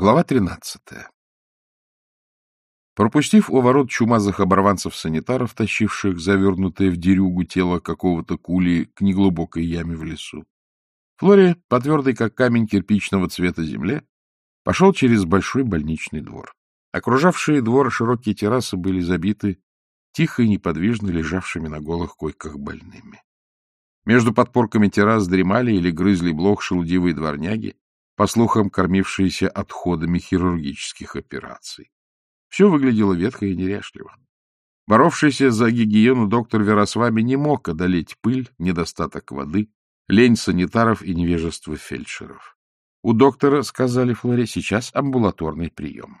Глава 13. Пропустив у ворот чумазых оборванцев-санитаров, тащивших завернутое в дерюгу тело какого-то кули к неглубокой яме в лесу, Флори, по твердой как камень кирпичного цвета земле, пошел через большой больничный двор. Окружавшие двор широкие террасы были забиты тихо и неподвижно лежавшими на голых койках больными. Между подпорками террас дремали или грызли блох шелудивые дворняги, по слухам, кормившиеся отходами хирургических операций. Все выглядело ветхо и неряшливо. Боровшийся за гигиену доктор Веросвами не мог одолеть пыль, недостаток воды, лень санитаров и невежество фельдшеров. У доктора, сказали Флоре, сейчас амбулаторный прием.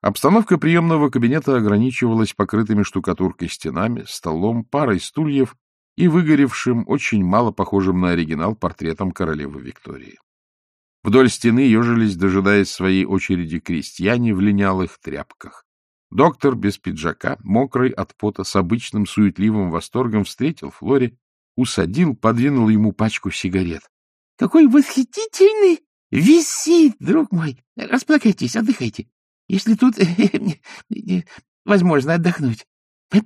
Обстановка приемного кабинета ограничивалась покрытыми штукатуркой стенами, столом, парой стульев и выгоревшим, очень мало похожим на оригинал, портретом королевы Виктории. Вдоль стены ежились, дожидаясь своей очереди, крестьяне в линялых тряпках. Доктор без пиджака, мокрый от пота, с обычным суетливым восторгом встретил Флори, усадил, подвинул ему пачку сигарет. — Какой восхитительный висит, друг мой! Расплакайтесь, отдыхайте. Если тут возможно отдохнуть.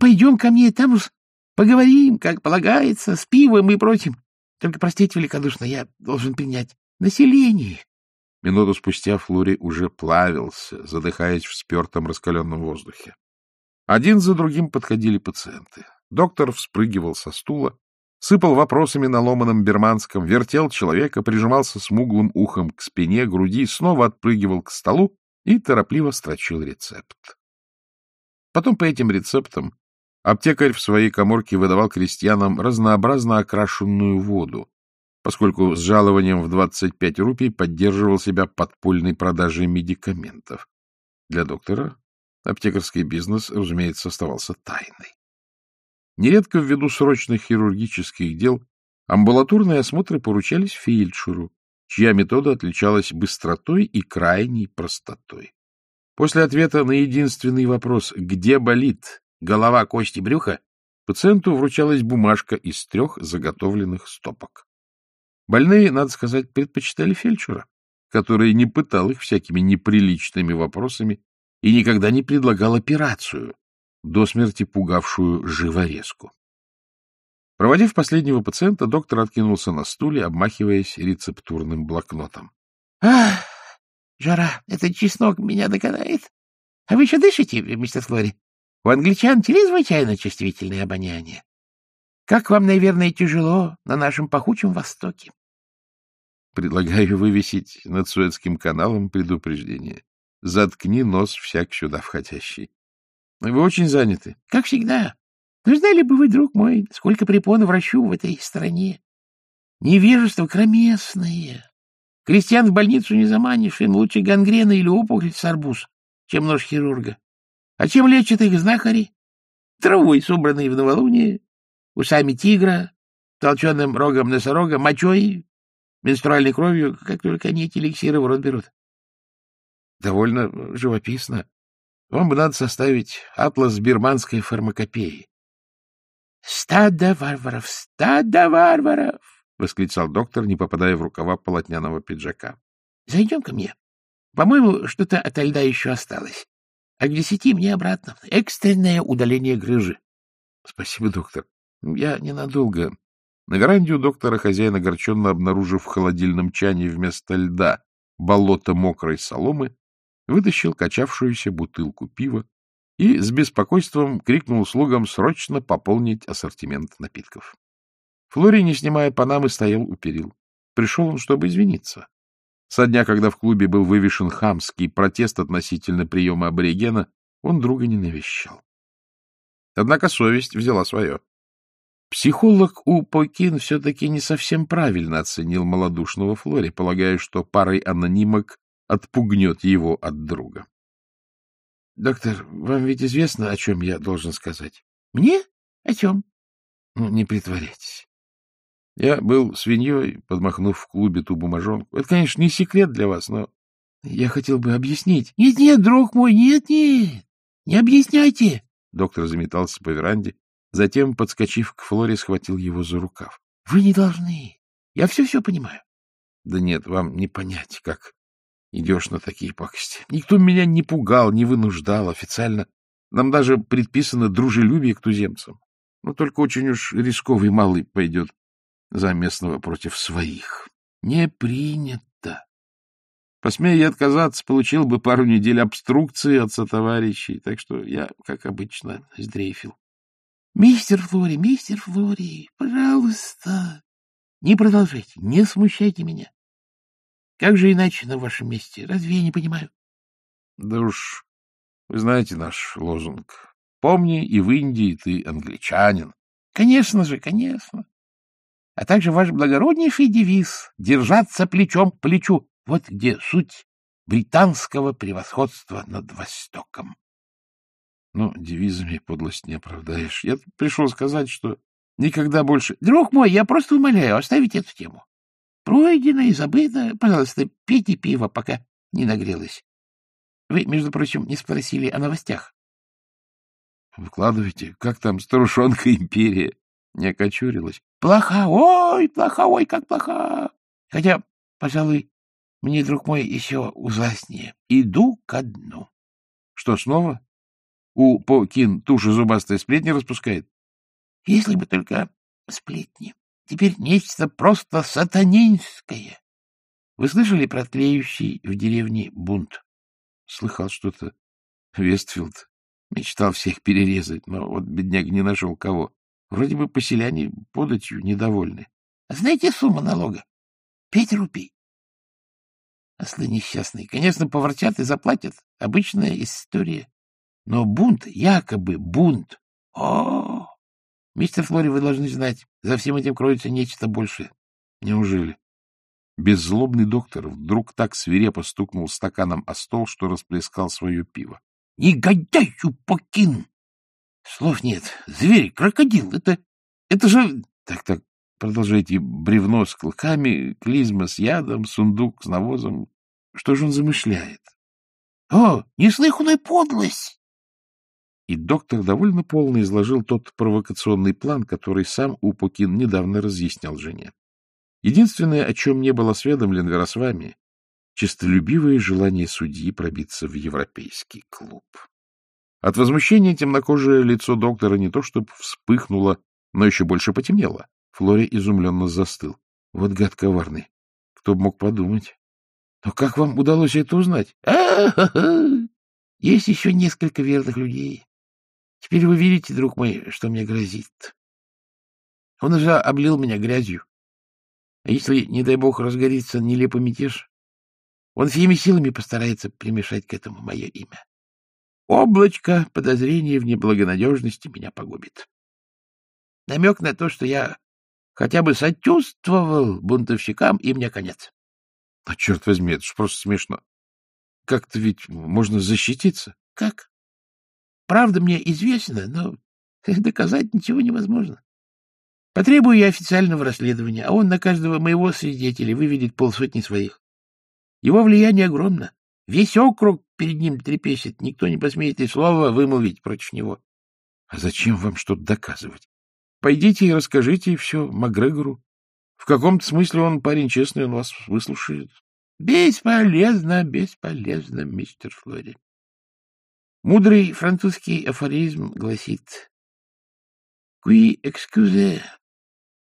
Пойдем ко мне, там уж поговорим, как полагается, с пивом и прочим. Только, простите великодушно, я должен принять население. Минуту спустя Флури уже плавился, задыхаясь в спертом раскаленном воздухе. Один за другим подходили пациенты. Доктор вспрыгивал со стула, сыпал вопросами на ломаном берманском, вертел человека, прижимался смуглым ухом к спине, груди, снова отпрыгивал к столу и торопливо строчил рецепт. Потом по этим рецептам аптекарь в своей коморке выдавал крестьянам разнообразно окрашенную воду, поскольку с жалованием в 25 рупий поддерживал себя подпольной продажей медикаментов. Для доктора аптекарский бизнес, разумеется, оставался тайной. Нередко ввиду срочных хирургических дел амбулаторные осмотры поручались фельдшеру, чья метода отличалась быстротой и крайней простотой. После ответа на единственный вопрос «Где болит? Голова, кости, брюха?» пациенту вручалась бумажка из трех заготовленных стопок. Больные, надо сказать, предпочитали фельдшера, который не пытал их всякими неприличными вопросами и никогда не предлагал операцию, до смерти пугавшую живорезку. Проводив последнего пациента, доктор откинулся на стуле, обмахиваясь рецептурным блокнотом. — Ах, жара, этот чеснок меня доконает. А вы еще дышите, мистер Флори? У англичан чрезвычайно чувствительное обоняние. Как вам, наверное, тяжело на нашем пахучем Востоке. Предлагаю вывесить над Суэцким каналом предупреждение. Заткни нос всяк сюда входящий. Вы очень заняты. — Как всегда. Но знали бы вы, друг мой, сколько препон врачу в этой стране. Невежество кромесное. Крестьян в больницу не заманишь, им лучше гангрена или опухоль с арбуз, чем нож хирурга. А чем лечат их знахари? Травой, собранной в новолуние, усами тигра, толченым рогом носорога, мочой, менструальной кровью, как только они эти эликсиры в рот берут. Довольно живописно. Вам бы надо составить атлас бирманской фармакопеи. — Стадо варваров, стадо варваров! — восклицал доктор, не попадая в рукава полотняного пиджака. — Зайдем ко мне. По-моему, что-то от льда еще осталось. А к десяти мне обратно. Экстренное удаление грыжи. — Спасибо, доктор. Я ненадолго. На веранде у доктора хозяин огорченно обнаружив в холодильном чане вместо льда болото мокрой соломы, вытащил качавшуюся бутылку пива и с беспокойством крикнул слугам срочно пополнить ассортимент напитков. Флори, не снимая панамы, стоял у перил. Пришел он, чтобы извиниться. Со дня, когда в клубе был вывешен хамский протест относительно приема аборигена, он друга не навещал. Однако совесть взяла свое. Психолог У Покин все-таки не совсем правильно оценил малодушного Флори, полагая, что парой анонимок отпугнет его от друга. — Доктор, вам ведь известно, о чем я должен сказать? — Мне? О чем? — Ну, не притворяйтесь. Я был свиньей, подмахнув в клубе ту бумажонку. Это, конечно, не секрет для вас, но я хотел бы объяснить. Нет, — Нет-нет, друг мой, нет-нет, не объясняйте. Доктор заметался по веранде, затем, подскочив к Флоре, схватил его за рукав. — Вы не должны. Я все-все понимаю. — Да нет, вам не понять, как идешь на такие пакости. Никто меня не пугал, не вынуждал официально. Нам даже предписано дружелюбие к туземцам. Но только очень уж рисковый малый пойдет за местного против своих. Не принято. Посмея я отказаться, получил бы пару недель обструкции от сотоварищей, так что я, как обычно, сдрейфил. — Мистер Флори, мистер Флори, пожалуйста, не продолжайте, не смущайте меня. Как же иначе на вашем месте? Разве я не понимаю? — Да уж, вы знаете наш лозунг. Помни, и в Индии ты англичанин. — Конечно же, конечно. А также ваш благороднейший девиз — держаться плечом к плечу. Вот где суть британского превосходства над Востоком. Ну, девизами подлость не оправдаешь. Я пришел сказать, что никогда больше... Друг мой, я просто умоляю оставить эту тему. Пройдено и забыто. Пожалуйста, пейте пиво, пока не нагрелось. Вы, между прочим, не спросили о новостях. Выкладывайте, как там старушонка империя не окочурилась? Плоха, ой, плоха, ой, как плоха. Хотя, пожалуй, мне, друг мой, еще ужаснее. Иду ко дну. Что, снова? У По Кин, туша зубастая сплетни распускает? Если бы только сплетни. Теперь нечто просто сатанинское. Вы слышали про тлеющий в деревне бунт? Слыхал что-то. Вестфилд мечтал всех перерезать, но вот бедняк не нашел кого. Вроде бы поселяне податью недовольны. А знаете сумму налога? Пять рупий. Ослы несчастные. Конечно, поворчат и заплатят. Обычная история. Но бунт, якобы бунт. О, мистер Флори, вы должны знать, за всем этим кроется нечто большее. Неужели? Беззлобный доктор вдруг так свирепо стукнул стаканом о стол, что расплескал свое пиво. — Негодяй, Чупакин! Слов нет. Зверь, крокодил. Это... это же... Так-так, Продолжайте бревно с клыками, клизма с ядом, сундук с навозом. Что же он замышляет? — О, неслыханная подлость! И доктор довольно полно изложил тот провокационный план, который сам Упокин недавно разъяснял жене. Единственное, о чем не был осведомлен Веросвами, честолюбивое желание судьи пробиться в европейский клуб. От возмущения темнокожее лицо доктора не то чтобы вспыхнуло, но еще больше потемнело. Флори изумленно застыл. Вот гад коварный. Кто бы мог подумать. Но как вам удалось это узнать? Есть еще несколько верных людей. Теперь вы видите, друг мой, что мне грозит. Он уже облил меня грязью. А если, не дай бог, разгорится нелепый мятеж, он всеми силами постарается примешать к этому мое имя. Облачко подозрения в неблагонадежности меня погубит. Намек на то, что я хотя бы сочувствовал бунтовщикам, и мне конец. — А черт возьми, это ж просто смешно. Как-то ведь можно защититься. — Как? Правда мне известно, но доказать ничего невозможно. Потребую я официального расследования, а он на каждого моего свидетеля выведет полсотни своих. Его влияние огромно. Весь округ перед ним трепещет, никто не посмеет и слова вымолвить против него. — А зачем вам что-то доказывать? Пойдите и расскажите все Макгрегору. В каком-то смысле он парень честный, он вас выслушает. Бесполезно, бесполезно, мистер Флори. Мудрый французский афоризм гласит «Qui excuse,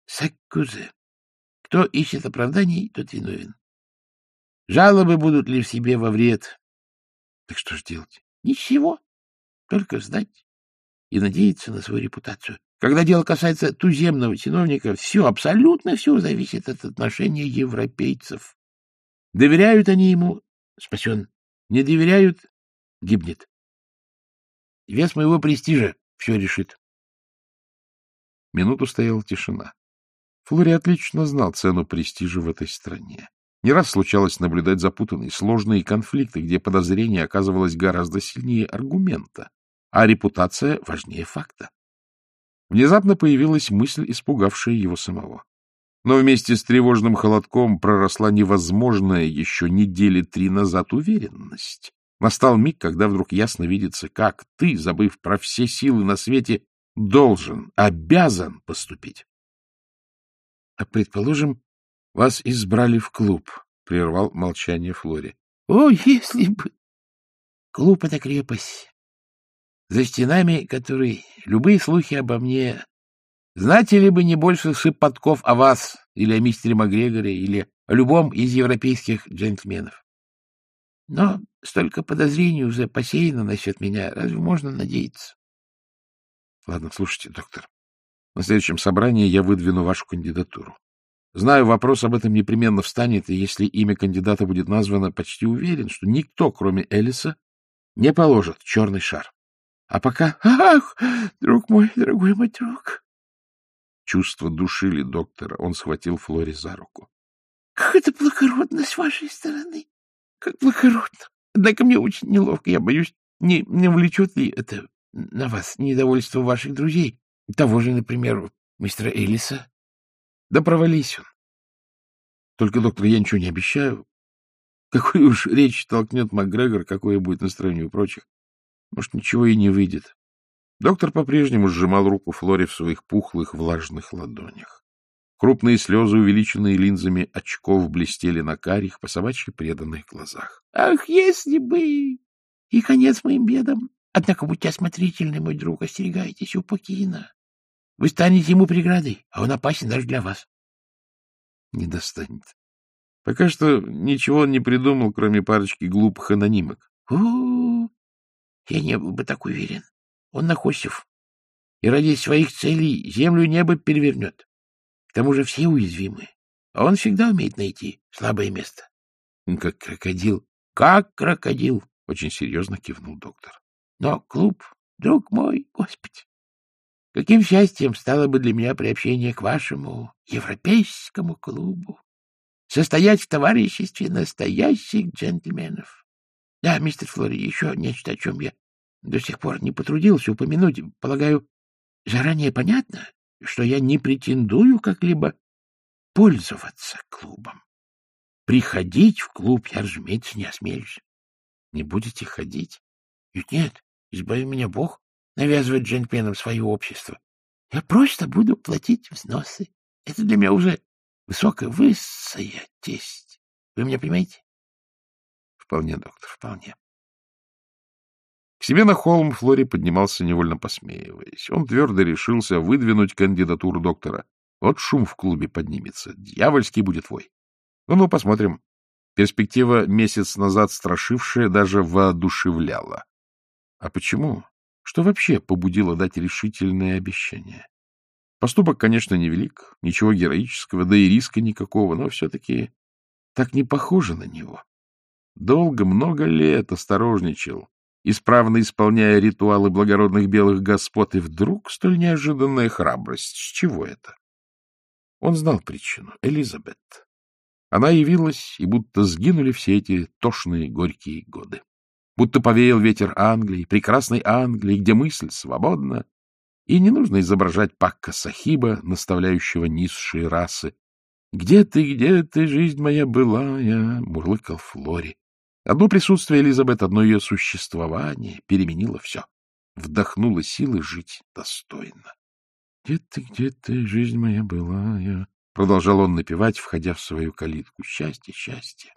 s'accuse». Кто ищет оправданий, тот виновен. Жалобы будут ли в себе во вред? Так что ж делать? Ничего, только ждать и надеяться на свою репутацию. Когда дело касается туземного чиновника, все, абсолютно все зависит от отношения европейцев. Доверяют они ему — спасен. Не доверяют — гибнет. Вес моего престижа все решит. Минуту стояла тишина. Флори отлично знал цену престижа в этой стране. Не раз случалось наблюдать запутанные, сложные конфликты, где подозрение оказывалось гораздо сильнее аргумента, а репутация важнее факта. Внезапно появилась мысль, испугавшая его самого. Но вместе с тревожным холодком проросла невозможная еще недели три назад уверенность. Настал миг, когда вдруг ясно видится, как ты, забыв про все силы на свете, должен, обязан поступить. — А предположим, вас избрали в клуб, — прервал молчание Флори. О, если бы! Клуб — это крепость, за стенами которой любые слухи обо мне... Знаете ли бы не больше шепотков о вас или о мистере Макгрегоре или о любом из европейских джентльменов? Но столько подозрений уже посеяно насчет меня. Разве можно надеяться? Ладно, слушайте, доктор. На следующем собрании я выдвину вашу кандидатуру. Знаю, вопрос об этом непременно встанет, и если имя кандидата будет названо, почти уверен, что никто, кроме Элиса, не положит черный шар. А пока... Ах, друг мой, дорогой мой друг! Чувства душили доктора. Он схватил Флори за руку. — Как это благородно с вашей стороны! Как благородно! Однако мне очень неловко. Я боюсь, не, не влечет ли это на вас недовольство ваших друзей? Того же, например, мистера Элиса? Да провались он. Только, доктор, я ничего не обещаю. Какую уж речь толкнет МакГрегор, какое будет настроение у прочих. Может, ничего и не выйдет. Доктор по-прежнему сжимал руку Флори в своих пухлых влажных ладонях. Крупные слезы, увеличенные линзами очков, блестели на карих, по собачьи преданных глазах. — Ах, если бы! И конец моим бедам! Однако будьте осмотрительны, мой друг, остерегайтесь Упокина. Вы станете ему преградой, а он опасен даже для вас. Не достанет. Пока что ничего он не придумал, кроме парочки глупых анонимок. У, -у, -у я не был бы так уверен. Он нахосив. И ради своих целей землю и небо перевернет. К тому же все уязвимы. А он всегда умеет найти слабое место. Как крокодил. Как крокодил, очень серьезно кивнул доктор. Но клуб, друг мой, Господи, каким счастьем стало бы для меня приобщение к вашему европейскому клубу, состоять в товариществе настоящих джентльменов. Да, мистер Флори, еще нечто, о чем я до сих пор не потрудился упомянуть. Полагаю, заранее понятно, что я не претендую как-либо пользоваться клубом. Приходить в клуб я, разумеется, не осмелюсь. Не будете ходить? Нет, нет, избави меня Бог, навязывать джентльменам свое общество. Я просто буду платить взносы. Это для меня уже высокая, высокая тесть. Вы меня понимаете? Вполне, доктор, вполне. К себе на холм Флори поднимался, невольно посмеиваясь. Он твердо решился выдвинуть кандидатуру доктора. Вот шум в клубе поднимется. Дьявольский будет твой. Ну, ну, посмотрим. Перспектива, месяц назад страшившая, даже воодушевляла. А почему? Что вообще побудило дать решительное обещание? Поступок, конечно, невелик, ничего героического, да и риска никакого, но все-таки так не похоже на него. Долго, много лет осторожничал, исправно исполняя ритуалы благородных белых господ, и вдруг столь неожиданная храбрость. С чего это? Он знал причину. Элизабет. Она явилась, и будто сгинули все эти тошные горькие годы будто повеял ветер Англии, прекрасной Англии, где мысль свободна, и не нужно изображать Пакка Сахиба, наставляющего низшие расы. «Где ты, где ты, жизнь моя былая?» — мурлыкал Флори. Одно присутствие Элизабет, одно ее существование переменило все. Вдохнуло силы жить достойно. «Где ты, где ты, жизнь моя былая?» — продолжал он напевать, входя в свою калитку. «Счастье, счастье!»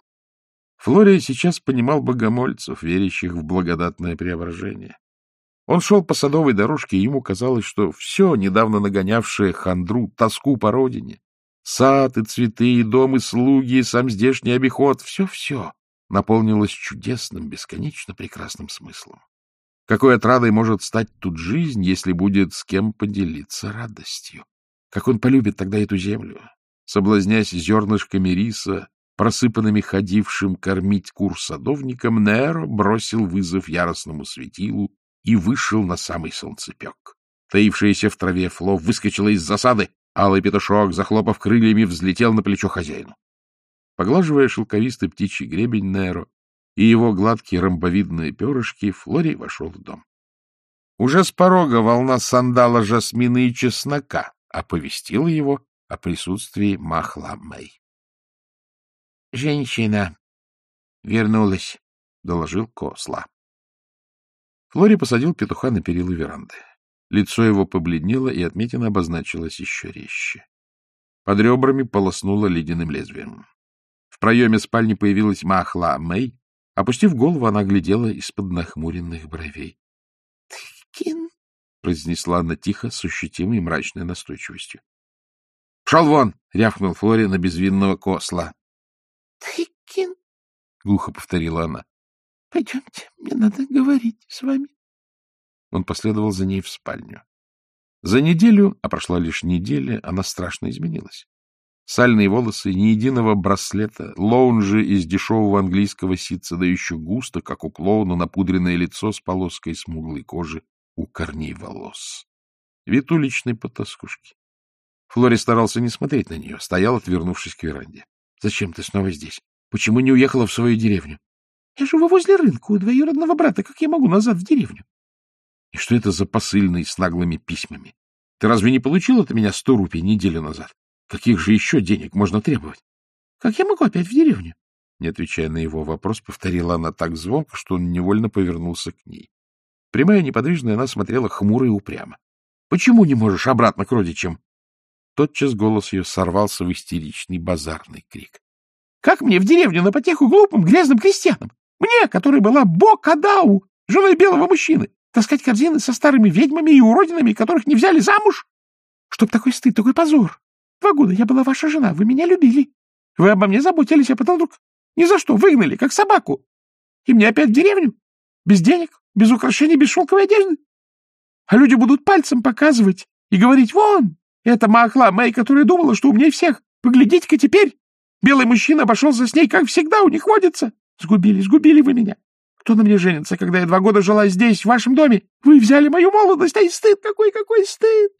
Флория сейчас понимал богомольцев, верящих в благодатное преображение. Он шел по садовой дорожке, и ему казалось, что все, недавно нагонявшее хандру, тоску по родине, сад и цветы, и дом, и слуги, и сам здешний обиход, все-все наполнилось чудесным, бесконечно прекрасным смыслом. Какой отрадой может стать тут жизнь, если будет с кем поделиться радостью? Как он полюбит тогда эту землю? Соблазнясь зернышками риса, просыпанными ходившим кормить кур садовником, Неро бросил вызов яростному светилу и вышел на самый солнцепек. Таившаяся в траве Фло выскочила из засады, алый петушок, захлопав крыльями, взлетел на плечо хозяину. Поглаживая шелковистый птичий гребень Неро и его гладкие ромбовидные перышки, Флори вошел в дом. Уже с порога волна сандала, жасмина и чеснока оповестила его о присутствии Махла Мэй. — Женщина вернулась, — доложил Косла. Флори посадил петуха на перила веранды. Лицо его побледнело, и отметина обозначилась еще резче. Под ребрами полоснуло ледяным лезвием. В проеме спальни появилась Махла Мэй Опустив голову, она глядела из-под нахмуренных бровей. — Тыкин, — произнесла она тихо, с ощутимой мрачной настойчивостью. — Пшел вон! — рявкнул Флори на безвинного косла. — Тыкин, — глухо повторила она. — Пойдемте, мне надо говорить с вами. Он последовал за ней в спальню. За неделю, а прошла лишь неделя, она страшно изменилась. Сальные волосы, ни единого браслета, лоунжи из дешевого английского ситца, да еще густо, как у клоуна, напудренное лицо с полоской смуглой кожи у корней волос. Вид уличной потаскушки. Флори старался не смотреть на нее, стоял, отвернувшись к веранде. — Зачем ты снова здесь? Почему не уехала в свою деревню? — Я живу возле рынка у двоюродного брата. Как я могу назад в деревню? — И что это за посыльный с наглыми письмами? Ты разве не получил от меня сто рупий неделю назад? Каких же еще денег можно требовать? — Как я могу опять в деревню? Не отвечая на его вопрос, повторила она так звонко, что он невольно повернулся к ней. Прямая неподвижная, она смотрела хмуро и упрямо. — Почему не можешь обратно к родичам? Тотчас голос ее сорвался в истеричный базарный крик. — Как мне в деревню на потеху глупым грязным крестьянам? Мне, которая была Бокадау, женой белого мужчины, таскать корзины со старыми ведьмами и уродинами, которых не взяли замуж? Чтоб такой стыд, такой позор! Два года я была ваша жена, вы меня любили. Вы обо мне заботились, а потом вдруг ни за что выгнали, как собаку. И мне опять в деревню? Без денег, без украшений, без шелковой одежды? А люди будут пальцем показывать и говорить, вон, это Махла Мэй, которая думала, что умнее всех. Поглядите-ка теперь. Белый мужчина обошелся с ней, как всегда у них водится. Сгубили, сгубили вы меня. Кто на мне женится, когда я два года жила здесь, в вашем доме? Вы взяли мою молодость, ай, стыд какой, какой стыд!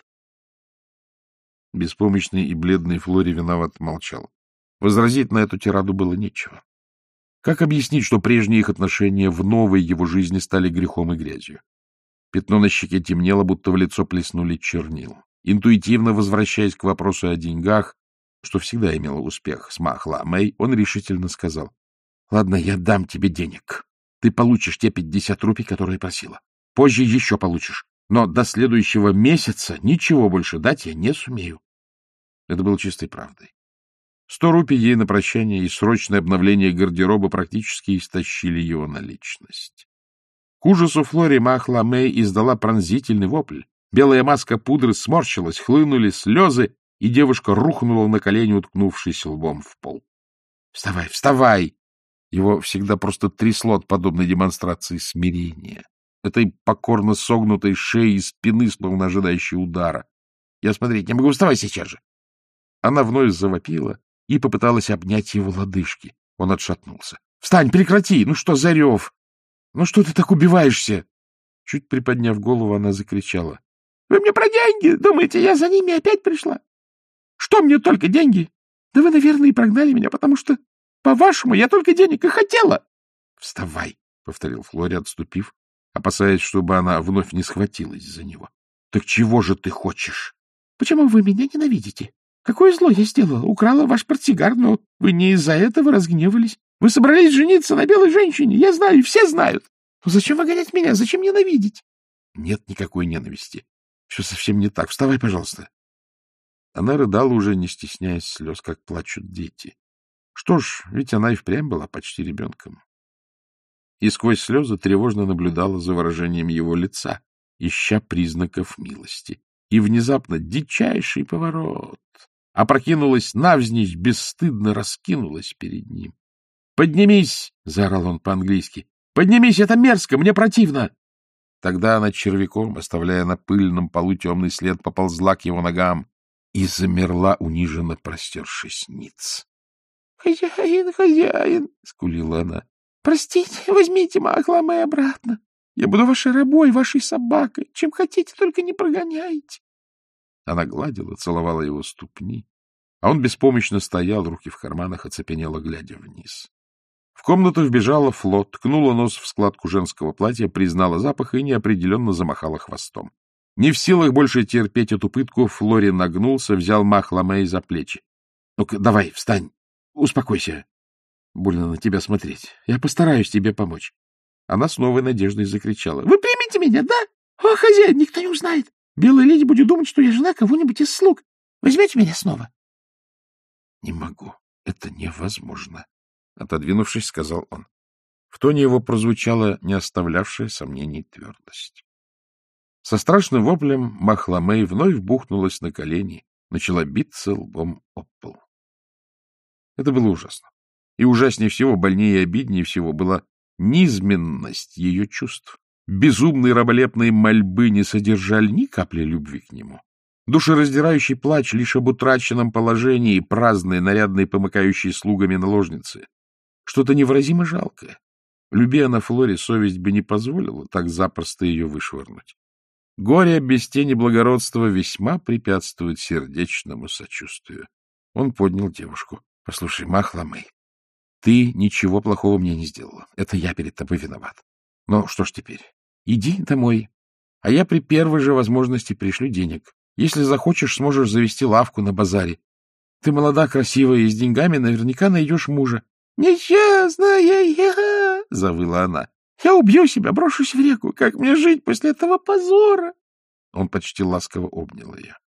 Беспомощный и бледный Флори виноват молчал. Возразить на эту тираду было нечего. Как объяснить, что прежние их отношения в новой его жизни стали грехом и грязью? Пятно на щеке темнело, будто в лицо плеснули чернил. Интуитивно возвращаясь к вопросу о деньгах, что всегда имело успех с Махла Мэй, он решительно сказал, — Ладно, я дам тебе денег. Ты получишь те пятьдесят рупий, которые просила. Позже еще получишь. Но до следующего месяца ничего больше дать я не сумею. Это было чистой правдой. Сто рупий ей на прощание и срочное обновление гардероба практически истощили его наличность. К ужасу Флори Махла Мэй издала пронзительный вопль. Белая маска пудры сморщилась, хлынули слезы, и девушка рухнула на колени, уткнувшись лбом в пол. — Вставай, вставай! Его всегда просто трясло от подобной демонстрации смирения, этой покорно согнутой шеи и спины, словно ожидающей удара. Я смотреть не могу, вставай сейчас же! Она вновь завопила и попыталась обнять его лодыжки. Он отшатнулся. — Встань, прекрати! Ну что за рев? Ну что ты так убиваешься? Чуть приподняв голову, она закричала. — Вы мне про деньги? Думаете, я за ними опять пришла? Что мне только деньги? Да вы, наверное, и прогнали меня, потому что, по-вашему, я только денег и хотела. — Вставай, — повторил Флори, отступив, опасаясь, чтобы она вновь не схватилась за него. — Так чего же ты хочешь? — Почему вы меня ненавидите? Какое зло я сделала? Украла ваш портсигар, но вы не из-за этого разгневались. Вы собрались жениться на белой женщине. Я знаю, все знают. Но зачем вы гонять меня? Зачем ненавидеть? Нет никакой ненависти. Все совсем не так. Вставай, пожалуйста. Она рыдала уже, не стесняясь слез, как плачут дети. Что ж, ведь она и впрямь была почти ребенком. И сквозь слезы тревожно наблюдала за выражением его лица, ища признаков милости. И внезапно дичайший поворот опрокинулась навзничь, бесстыдно раскинулась перед ним. «Поднимись!» — заорал он по-английски. «Поднимись, это мерзко, мне противно!» Тогда она червяком, оставляя на пыльном полу темный след, поползла к его ногам и замерла, униженно простершись ниц. — Хозяин, хозяин! — скулила она. — Простите, возьмите Махламе обратно. Я буду вашей рабой, вашей собакой. Чем хотите, только не прогоняйте. Она гладила, целовала его ступни, а он беспомощно стоял, руки в карманах, оцепенело, глядя вниз. В комнату вбежала Флот, ткнула нос в складку женского платья, признала запах и неопределенно замахала хвостом. Не в силах больше терпеть эту пытку, Флори нагнулся, взял мах Ламей за плечи. — Ну-ка, давай, встань, успокойся. Больно на тебя смотреть. Я постараюсь тебе помочь. Она с новой надеждой закричала. — Вы примете меня, да? О, хозяин, никто не узнает. Белая леди будет думать, что я жена кого-нибудь из слуг. Возьмете меня снова? — Не могу. Это невозможно. Отодвинувшись, сказал он. — В тоне его прозвучала не оставлявшая сомнений твердость. Со страшным воплем Махламей вновь бухнулась на колени, начала биться лбом об пол. Это было ужасно. И ужаснее всего, больнее и обиднее всего была низменность ее чувств. Безумные раболепные мольбы не содержали ни капли любви к нему. Душераздирающий плач лишь об утраченном положении и праздные, нарядные, помыкающие слугами наложницы. Что-то невыразимо жалкое. Люби она Флоре, совесть бы не позволила так запросто ее вышвырнуть. Горе без тени благородства весьма препятствует сердечному сочувствию. Он поднял девушку. — Послушай, Махламей, ты ничего плохого мне не сделала. Это я перед тобой виноват. Но что ж теперь? Иди домой, а я при первой же возможности пришлю денег. Если захочешь, сможешь завести лавку на базаре. Ты молода, красивая и с деньгами наверняка найдешь мужа. — Несчастная я! — завыла она. — Я убью себя, брошусь в реку. Как мне жить после этого позора? Он почти ласково обнял ее.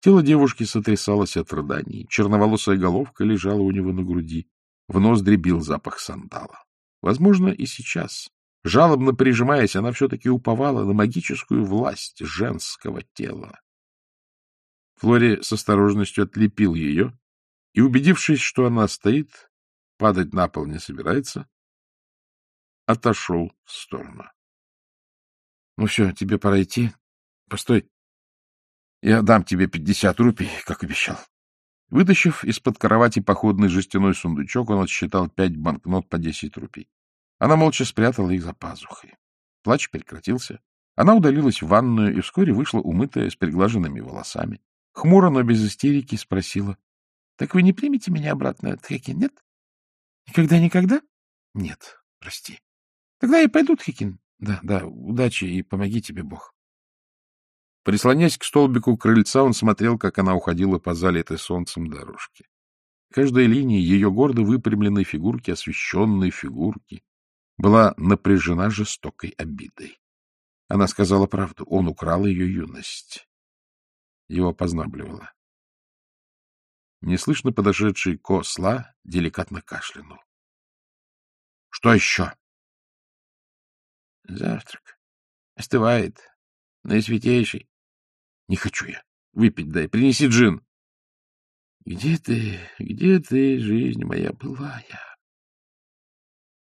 Тело девушки сотрясалось от рыданий. Черноволосая головка лежала у него на груди. В нос дребил запах сандала. Возможно, и сейчас, жалобно прижимаясь, она все-таки уповала на магическую власть женского тела. Флори с осторожностью отлепил ее и, убедившись, что она стоит, падать на пол не собирается, отошел в сторону. — Ну все, тебе пора идти. Постой. Я дам тебе пятьдесят рупий, как обещал. Вытащив из-под кровати походный жестяной сундучок, он отсчитал пять банкнот по десять рупий. Она молча спрятала их за пазухой. Плач прекратился. Она удалилась в ванную и вскоре вышла умытая, с приглаженными волосами. Хмуро, но без истерики спросила. — Так вы не примете меня обратно, Тхекин, нет? Никогда-никогда? Нет, прости. Тогда я пойду, Тхикин. Да, да, удачи и помоги тебе Бог. Прислонясь к столбику крыльца, он смотрел, как она уходила по залитой солнцем дорожке. Каждая линия ее гордо выпрямленной фигурки, освещенной фигурки, была напряжена жестокой обидой. Она сказала правду, он украл ее юность. Его познабливало. Неслышно подошедший Косла деликатно кашлянул. — Что еще? — Завтрак. Остывает. Наисвятейший. — Не хочу я. Выпить дай. Принеси джин. — Где ты, где ты, жизнь моя былая?